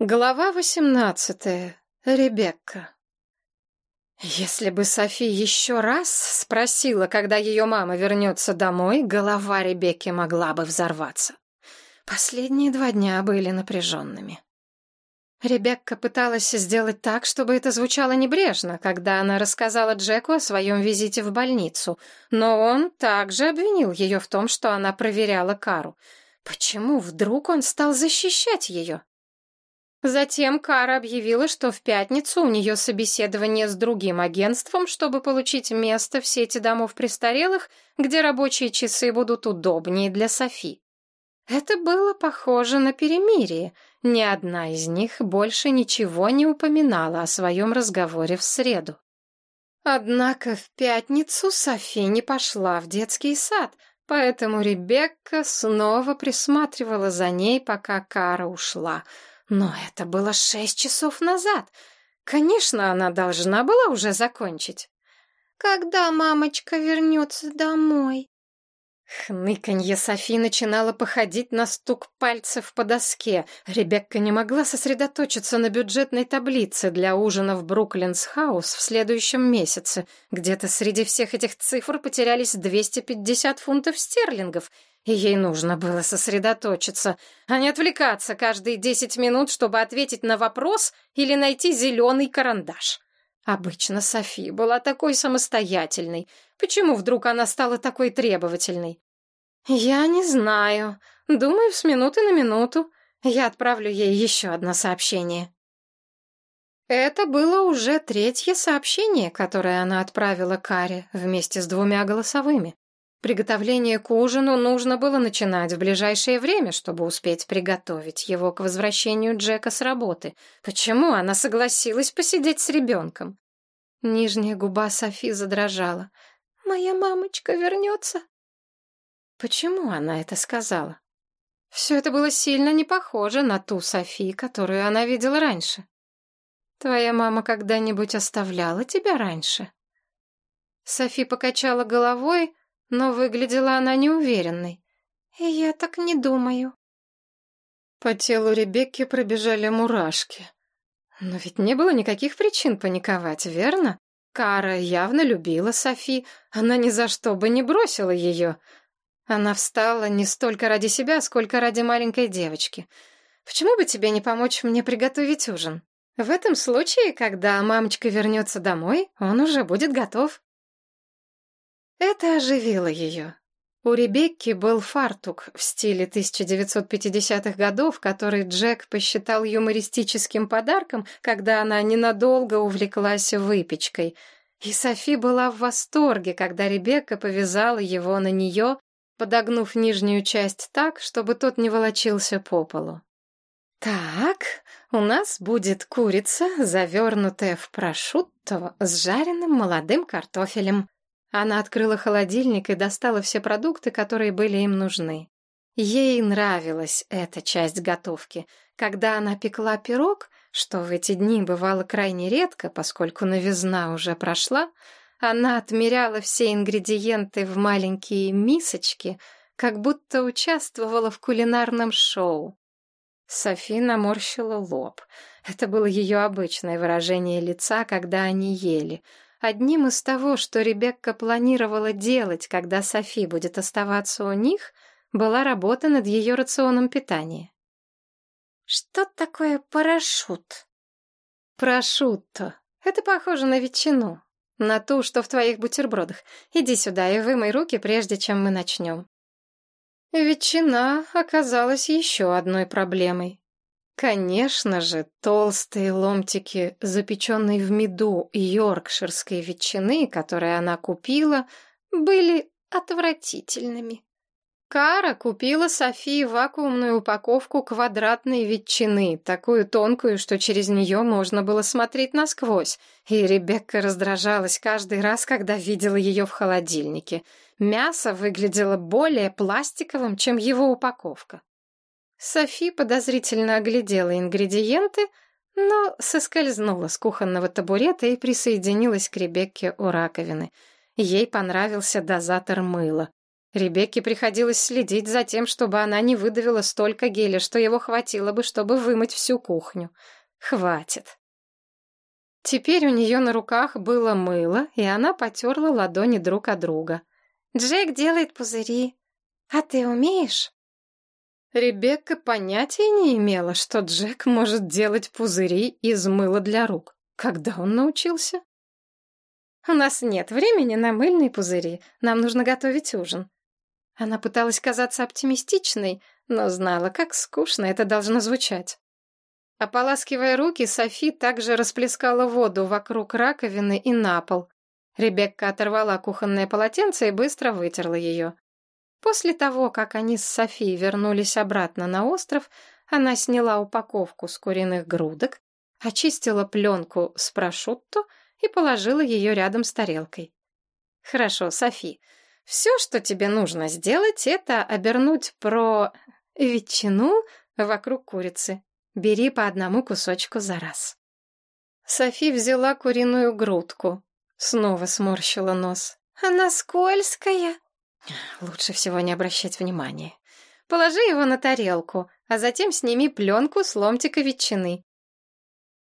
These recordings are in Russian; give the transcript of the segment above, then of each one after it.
Глава восемнадцатая. Ребекка. Если бы Софи еще раз спросила, когда ее мама вернется домой, голова Ребекки могла бы взорваться. Последние два дня были напряженными. Ребекка пыталась сделать так, чтобы это звучало небрежно, когда она рассказала Джеку о своем визите в больницу, но он также обвинил ее в том, что она проверяла Кару. Почему вдруг он стал защищать ее? Затем Кара объявила, что в пятницу у нее собеседование с другим агентством, чтобы получить место в сети домов престарелых, где рабочие часы будут удобнее для Софи. Это было похоже на перемирие. Ни одна из них больше ничего не упоминала о своем разговоре в среду. Однако в пятницу Софи не пошла в детский сад, поэтому Ребекка снова присматривала за ней, пока Кара ушла — но это было шесть часов назад. Конечно, она должна была уже закончить. «Когда мамочка вернется домой?» Хныканье Софи начинало походить на стук пальцев по доске. Ребекка не могла сосредоточиться на бюджетной таблице для ужина в Бруклинс-хаус в следующем месяце. Где-то среди всех этих цифр потерялись 250 фунтов стерлингов, и ей нужно было сосредоточиться, а не отвлекаться каждые 10 минут, чтобы ответить на вопрос или найти зеленый карандаш. Обычно Софи была такой самостоятельной. Почему вдруг она стала такой требовательной? Я не знаю. Думаю, с минуты на минуту. Я отправлю ей еще одно сообщение. Это было уже третье сообщение, которое она отправила Каре вместе с двумя голосовыми. Приготовление к ужину нужно было начинать в ближайшее время, чтобы успеть приготовить его к возвращению Джека с работы. Почему она согласилась посидеть с ребенком? Нижняя губа Софи задрожала. «Моя мамочка вернется?» Почему она это сказала? Все это было сильно не похоже на ту Софи, которую она видела раньше. «Твоя мама когда-нибудь оставляла тебя раньше?» Софи покачала головой, но выглядела она неуверенной. «Я так не думаю». По телу Ребекки пробежали мурашки. Но ведь не было никаких причин паниковать, верно? Кара явно любила Софи, она ни за что бы не бросила ее. Она встала не столько ради себя, сколько ради маленькой девочки. Почему бы тебе не помочь мне приготовить ужин? В этом случае, когда мамочка вернется домой, он уже будет готов. Это оживило ее. У Ребекки был фартук в стиле 1950-х годов, который Джек посчитал юмористическим подарком, когда она ненадолго увлеклась выпечкой. И Софи была в восторге, когда Ребекка повязала его на нее, подогнув нижнюю часть так, чтобы тот не волочился по полу. «Так, у нас будет курица, завернутая в прошутто с жареным молодым картофелем», она открыла холодильник и достала все продукты, которые были им нужны. Ей нравилась эта часть готовки. Когда она пекла пирог, что в эти дни бывало крайне редко, поскольку новизна уже прошла, она отмеряла все ингредиенты в маленькие мисочки, как будто участвовала в кулинарном шоу. Софи наморщила лоб. Это было ее обычное выражение лица, когда они ели — Одним из того, что Ребекка планировала делать, когда Софи будет оставаться у них, была работа над ее рационом питания. «Что такое парашют?» «Прошутто. Это похоже на ветчину. На ту, что в твоих бутербродах. Иди сюда и вымой руки, прежде чем мы начнем». Ветчина оказалась еще одной проблемой. Конечно же, толстые ломтики, запеченной в меду йоркширской ветчины, которые она купила, были отвратительными. Кара купила Софии вакуумную упаковку квадратной ветчины, такую тонкую, что через нее можно было смотреть насквозь, и Ребекка раздражалась каждый раз, когда видела ее в холодильнике. Мясо выглядело более пластиковым, чем его упаковка. Софи подозрительно оглядела ингредиенты, но соскользнула с кухонного табурета и присоединилась к Ребекке у раковины. Ей понравился дозатор мыла. Ребекке приходилось следить за тем, чтобы она не выдавила столько геля, что его хватило бы, чтобы вымыть всю кухню. Хватит. Теперь у нее на руках было мыло, и она потерла ладони друг от друга. «Джек делает пузыри. А ты умеешь?» Ребекка понятия не имела, что Джек может делать пузыри из мыла для рук. Когда он научился? «У нас нет времени на мыльные пузыри. Нам нужно готовить ужин». Она пыталась казаться оптимистичной, но знала, как скучно это должно звучать. Ополаскивая руки, Софи также расплескала воду вокруг раковины и на пол. Ребекка оторвала кухонное полотенце и быстро вытерла ее. После того, как они с Софи вернулись обратно на остров, она сняла упаковку с куриных грудок, очистила пленку с прошутто и положила ее рядом с тарелкой. «Хорошо, Софи, все, что тебе нужно сделать, это обернуть про ветчину вокруг курицы. Бери по одному кусочку за раз. Софи взяла куриную грудку. Снова сморщила нос. Она скользкая. Лучше всего не обращать внимания. Положи его на тарелку, а затем сними пленку с ломтика ветчины.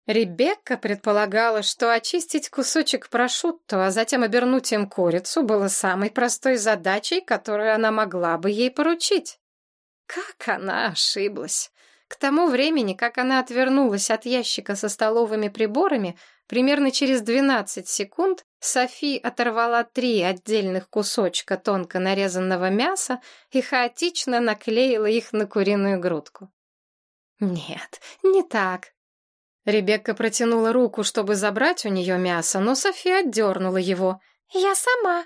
Ребекка предполагала, что очистить кусочек прошутто, а затем обернуть им курицу, было самой простой задачей, которую она могла бы ей поручить. Как она ошиблась! К тому времени, как она отвернулась от ящика со столовыми приборами, примерно через 12 секунд Софи оторвала три отдельных кусочка тонко нарезанного мяса и хаотично наклеила их на куриную грудку. Нет, не так. Ребекка протянула руку, чтобы забрать у нее мясо, но София отдернула его. «Я сама».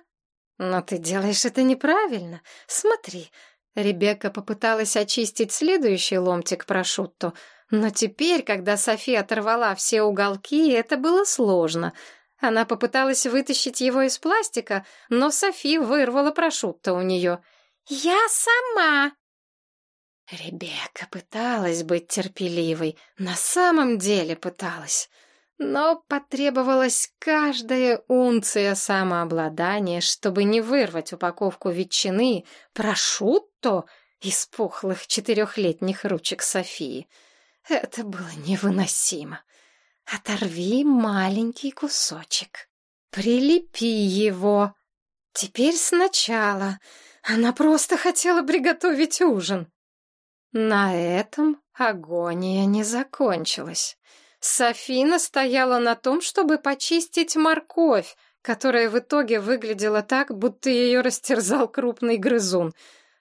«Но ты делаешь это неправильно. Смотри». Ребекка попыталась очистить следующий ломтик прошутто, но теперь, когда София оторвала все уголки, это было сложно. Она попыталась вытащить его из пластика, но Софи вырвала прошутто у нее. «Я сама!» Ребекка пыталась быть терпеливой, на самом деле пыталась. Но потребовалась каждая унция самообладания, чтобы не вырвать упаковку ветчины прошутто из пухлых четырехлетних ручек Софии. Это было невыносимо. Оторви маленький кусочек. Прилепи его. Теперь сначала. Она просто хотела приготовить ужин. На этом агония не закончилась. Софина стояла на том, чтобы почистить морковь, которая в итоге выглядела так, будто ее растерзал крупный грызун.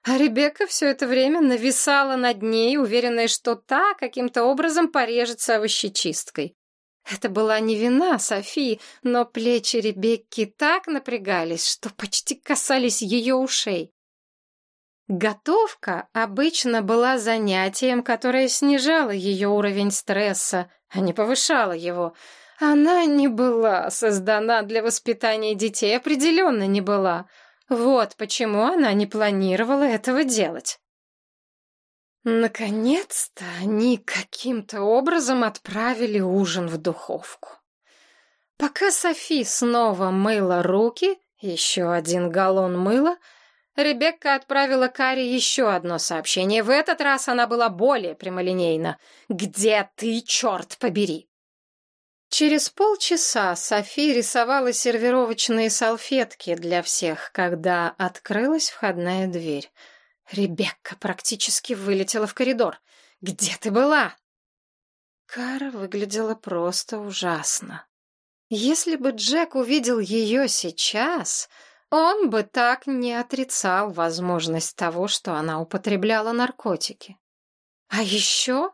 А Ребекка все это время нависала над ней, уверенная, что та каким-то образом порежется овощечисткой. Это была не вина Софии, но плечи Ребекки так напрягались, что почти касались ее ушей. Готовка обычно была занятием, которое снижало ее уровень стресса, а не повышало его. Она не была создана для воспитания детей, определенно не была. Вот почему она не планировала этого делать. Наконец-то они каким-то образом отправили ужин в духовку. Пока Софи снова мыла руки, еще один галлон мыла — Ребекка отправила Каре еще одно сообщение. В этот раз она была более прямолинейна. «Где ты, черт побери?» Через полчаса Софи рисовала сервировочные салфетки для всех, когда открылась входная дверь. Ребекка практически вылетела в коридор. «Где ты была?» Кара выглядела просто ужасно. Если бы Джек увидел ее сейчас, он бы так не отрицал возможность того, что она употребляла наркотики. А еще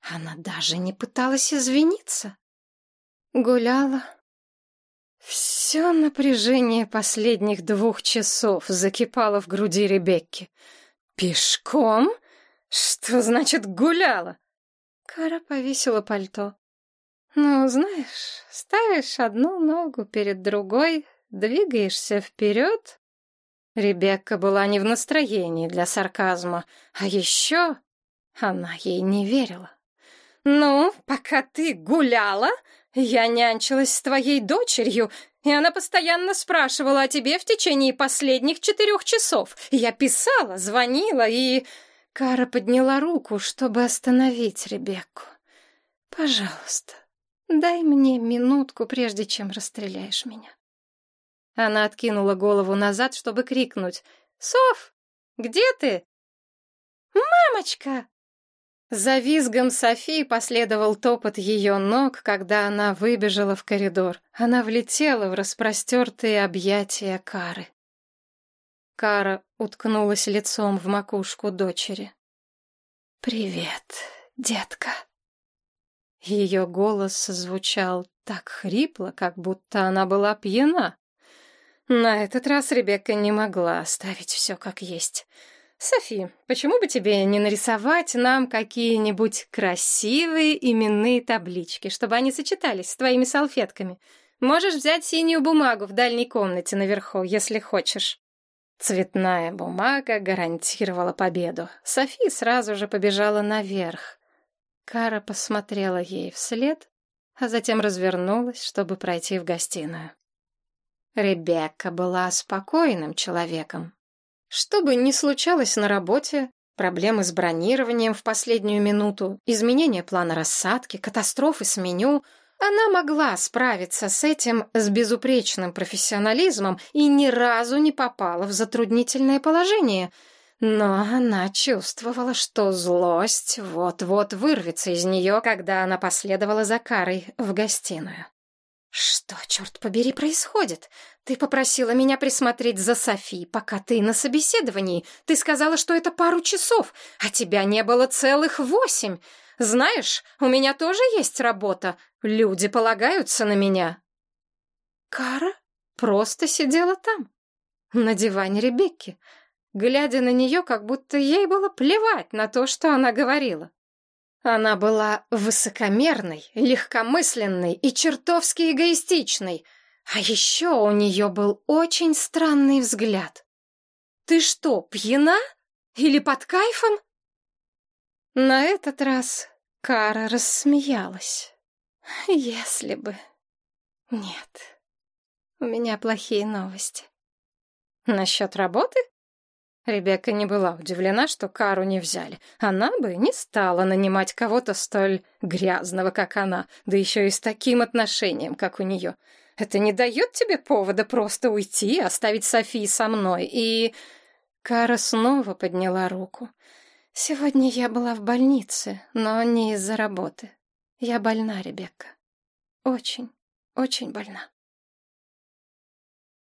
она даже не пыталась извиниться. Гуляла. Все напряжение последних двух часов закипало в груди Ребекки. Пешком? Что значит гуляла? Кара повесила пальто. Ну, знаешь, ставишь одну ногу перед другой, Двигаешься вперед? Ребекка была не в настроении для сарказма, а еще она ей не верила. Ну, пока ты гуляла, я нянчилась с твоей дочерью, и она постоянно спрашивала о тебе в течение последних четырех часов. Я писала, звонила и... Кара подняла руку, чтобы остановить Ребекку. «Пожалуйста, дай мне минутку, прежде чем расстреляешь меня». Она откинула голову назад, чтобы крикнуть. «Соф, где ты?» «Мамочка!» За визгом Софии последовал топот ее ног, когда она выбежала в коридор. Она влетела в распростертые объятия Кары. Кара уткнулась лицом в макушку дочери. «Привет, детка». Ее голос звучал так хрипло, как будто она была пьяна. На этот раз Ребекка не могла оставить все как есть. «Софи, почему бы тебе не нарисовать нам какие-нибудь красивые именные таблички, чтобы они сочетались с твоими салфетками? Можешь взять синюю бумагу в дальней комнате наверху, если хочешь». Цветная бумага гарантировала победу. Софи сразу же побежала наверх. Кара посмотрела ей вслед, а затем развернулась, чтобы пройти в гостиную. Ребекка была спокойным человеком, что бы ни случалось на работе, проблемы с бронированием в последнюю минуту, изменение плана рассадки, катастрофы с меню, она могла справиться с этим с безупречным профессионализмом и ни разу не попала в затруднительное положение. Но она чувствовала, что злость вот-вот вырвется из нее, когда она последовала за Карой в гостиную. «Что, черт побери, происходит? Ты попросила меня присмотреть за Софи, пока ты на собеседовании. Ты сказала, что это пару часов, а тебя не было целых восемь. Знаешь, у меня тоже есть работа. Люди полагаются на меня». Кара просто сидела там, на диване Ребекки, глядя на нее, как будто ей было плевать на то, что она говорила. Она была высокомерной, легкомысленной и чертовски эгоистичной. А еще у нее был очень странный взгляд. «Ты что, пьяна? Или под кайфом?» На этот раз Кара рассмеялась. «Если бы...» «Нет, у меня плохие новости». «Насчет работы?» Ребекка не была удивлена, что Кару не взяли. Она бы не стала нанимать кого-то столь грязного, как она, да еще и с таким отношением, как у нее. Это не дает тебе повода просто уйти, оставить Софии со мной. И... Кара снова подняла руку. «Сегодня я была в больнице, но не из-за работы. Я больна, Ребекка. Очень, очень больна».